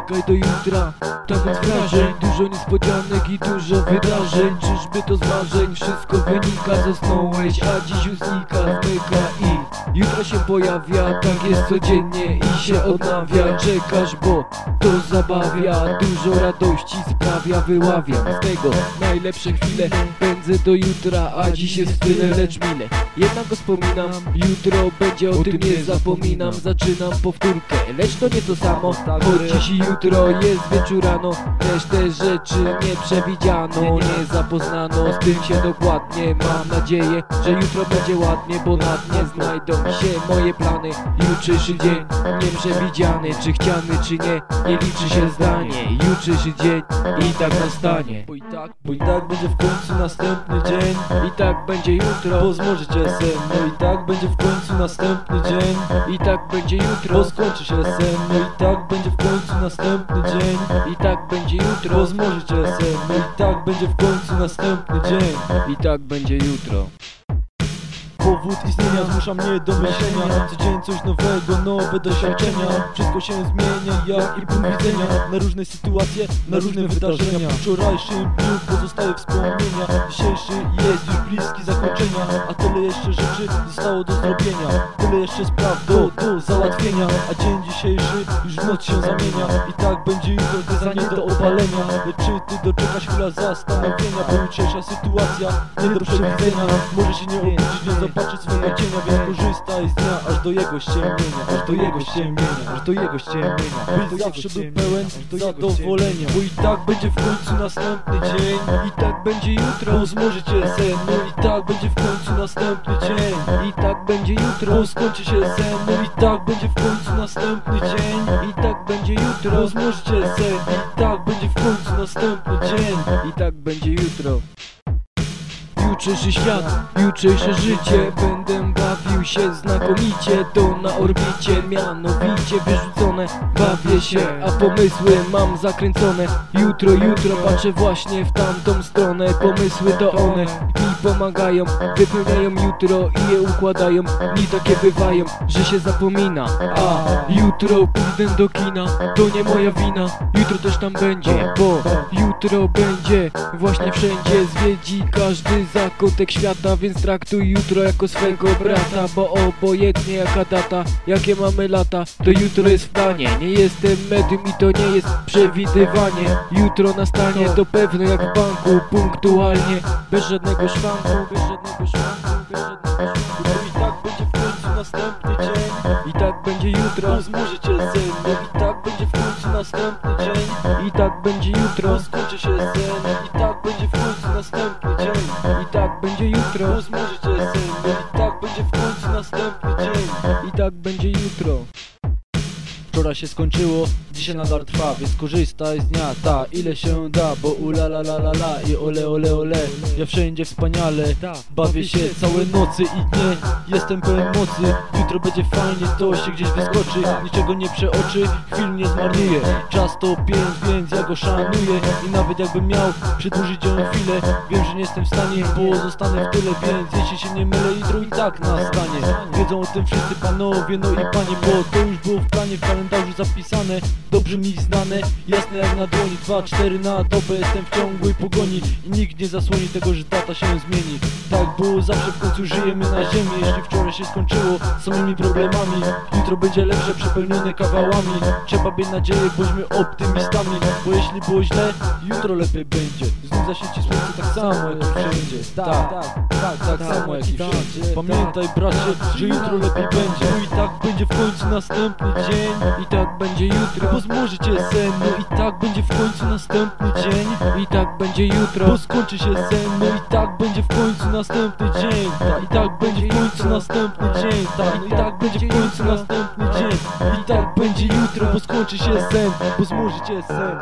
czekaj do jutra Tak więc wrażeń, dużo niespodzianek i dużo wydarzeń. Czyżby to z marzeń, wszystko wynika Zasnąłeś, a dziś już znika, zmyka i Jutro się pojawia, tak jest codziennie i się odnawia. Czekasz, bo to zabawia Dużo radości sprawia, wyławiam z tego najlepsze chwile. Pędzę do jutra, a dziś jest tyle, lecz mile. Jednak go wspominam, jutro będzie o tym nie zapominam. Zaczynam powtórkę, lecz to nie to samo. Choć dziś i jutro jest wieczór rano Też te rzeczy nie przewidziano Nie zapoznano. Z tym się dokładnie Mam nadzieję, że jutro będzie ładnie Bo na dnie znajdą się moje plany Jutrzejszy dzień. Nieprzewidziany Czy chciany czy nie, nie liczy się zdanie Jutrzejszy dzień. I tak nastanie. Bo i tak, bo i tak będzie w końcu następny dzień. I tak będzie jutro. Bo zmożycie sen No i tak będzie w końcu następny dzień. I tak będzie Bo jutro. Skończy się sen No i tak będzie w końcu następny dzień. I tak będzie Bo jutro. Zmożycie sen No i tak będzie w końcu następny dzień. I tak będzie jutro Powód istnienia zmusza mnie do myślenia. Co dzień coś nowego, nowe doświadczenia. Wszystko się zmienia jak i punkt widzenia. Na różne sytuacje, na różne wydarzenia. W wczorajszym dniu pozostaje wspomnienia. Dzisiejszy jest już bliski zakończenia. A tyle jeszcze rzeczy zostało do zrobienia. Tyle jeszcze spraw do, do załatwienia. A dzień dzisiejszy już w noc się zamienia. I tak będzie jutro gryzanie do obalenia Lecz czy ty doczekasz chwila zastanowienia? Bo jutrzejsza sytuacja nie do przewidzenia. Może się nie obudzić, nie zobaczyć swojego cienia Więc korzystaj z dnia aż do jego ściemnienia Aż do jego ściemnienia, aż do jego ściemnienia. Byś zawsze był pełen zadowolenia Bo i tak będzie w końcu następny dzień. I tak będzie jutro zmoży cię sen, no i tak będzie w końcu następny dzień. I tak będzie jutro skończy się sen, no i tak będzie w końcu następny dzień. I tak będzie jutro zmoży cię sen, i tak będzie w końcu następny dzień. I tak będzie jutro Jutrzejszy świat, jutrzejsze życie. Będę bawił się znakomicie To na orbicie, mianowicie wyrzucone Bawię się, a pomysły mam zakręcone. Jutro, jutro patrzę właśnie w tamtą stronę. Pomysły to one pomagają Wypełniają jutro i je układają. Dni takie bywają, że się zapomina. A jutro pójdę do kina To nie moja wina. Jutro też tam będzie, bo jutro będzie Właśnie wszędzie zwiedzi każdy zakątek świata Więc traktuj jutro jako swego brata Bo obojętnie jaka data, jakie mamy lata To jutro jest w planie. Nie jestem medium i to nie jest przewidywanie. Jutro nastanie to pewno jak w banku Punktualnie, bez żadnego szwanku Bez żadnego szwanku, bez żadnego szwanku. No i tak będzie w końcu następny dzień. I tak będzie jutro. Bo cię sen, no i tak będzie w końcu następny dzień. I tak będzie jutro. Bo skończy się sen, i tak będzie w końcu następny dzień. I tak będzie jutro. Bo cię sen, no i tak będzie w końcu następny dzień. I tak będzie jutro Wczoraj się skończyło, dzisiaj nadal trwa, więc korzystaj z dnia, ta, ile się da, bo ula la la la la i ole ole ole, ja wszędzie wspaniale, bawię się całe nocy i dnie, jestem pełen mocy, jutro będzie fajnie, to się gdzieś wyskoczy, niczego nie przeoczy, chwil nie zmarnuję, czas to pięć, więc ja go szanuję. I nawet jakbym miał przedłużyć ją chwilę, wiem, że nie jestem w stanie, bo zostanę w tyle, więc jeśli się nie mylę, jutro i tak nastanie, wiedzą o tym wszyscy panowie, no i panie, bo to już było w planie, w zapisane Dobrze mi znane, jasne jak na dłoni 2-4 na dobę, jestem w ciągłej pogoni. I nikt nie zasłoni tego, że data się zmieni. Tak było zawsze, w końcu żyjemy na ziemi. Jeśli wczoraj się skończyło samymi problemami Jutro będzie lepsze, przepełnione kawałami. Trzeba mieć nadzieję, bądźmy optymistami. Bo jeśli było źle, jutro lepiej będzie. Znów zaświeci słońce tak samo jak wszędzie. Tak, tak, tak, tak samo jak i wszędzie. Pamiętaj bracie, że jutro lepiej będzie. I tak będzie w końcu następny dzień I tak będzie jutro. Bo zmoży cię sen, no i tak będzie w końcu następny dzień. I tak będzie jutro. Bo skończy się sen, no i tak będzie w końcu następny dzień. I tak będzie w końcu następny dzień. I tak będzie w końcu następny dzień. I tak będzie jutro, bo skończy się sen Bo zmoży cię sen